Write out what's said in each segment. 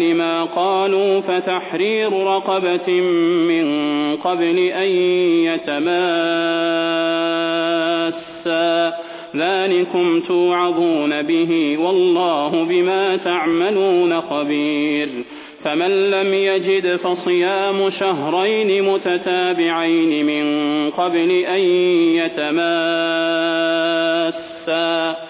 لما قالوا فتحرير رقبة من قبل أن يتماسا. ذلكم توعظون به والله بما تعملون خبير. فمن لم يجد فصيام شهرين متتابعين من قبل أن يتماسا.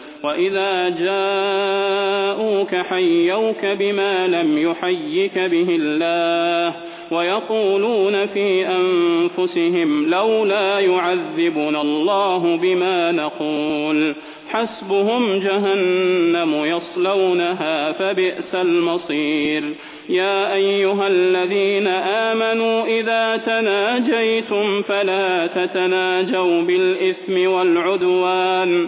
وإذا جاءوك حيوك بما لم يحيك به الله ويقولون في أنفسهم لولا يعذبنا الله بما نقول حسبهم جهنم يصلونها فبئس المصير يا أيها الذين آمنوا إذا تناجيتم فلا تتناجوا بالإثم والعدوان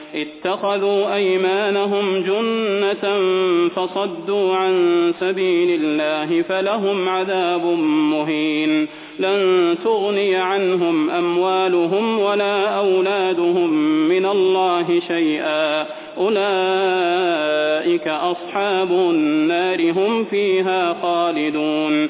اتخذوا أيمانهم جنة فصدوا عن سبيل الله فلهم عذاب مهين. لن تغني عنهم أموالهم ولا أولادهم من الله شيئا. أولئك أصحاب النار هم فيها خالدون.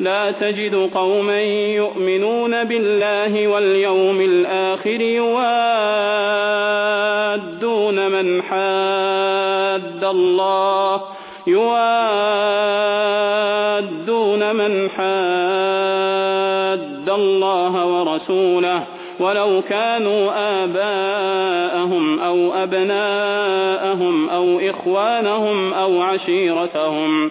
لا تجد قوما يؤمنون بالله واليوم الآخر يوادون من حاد الله يوادون من حاد الله ورسوله ولو كانوا آباءهم أو أبناءهم أو إخوانهم أو عشيرتهم.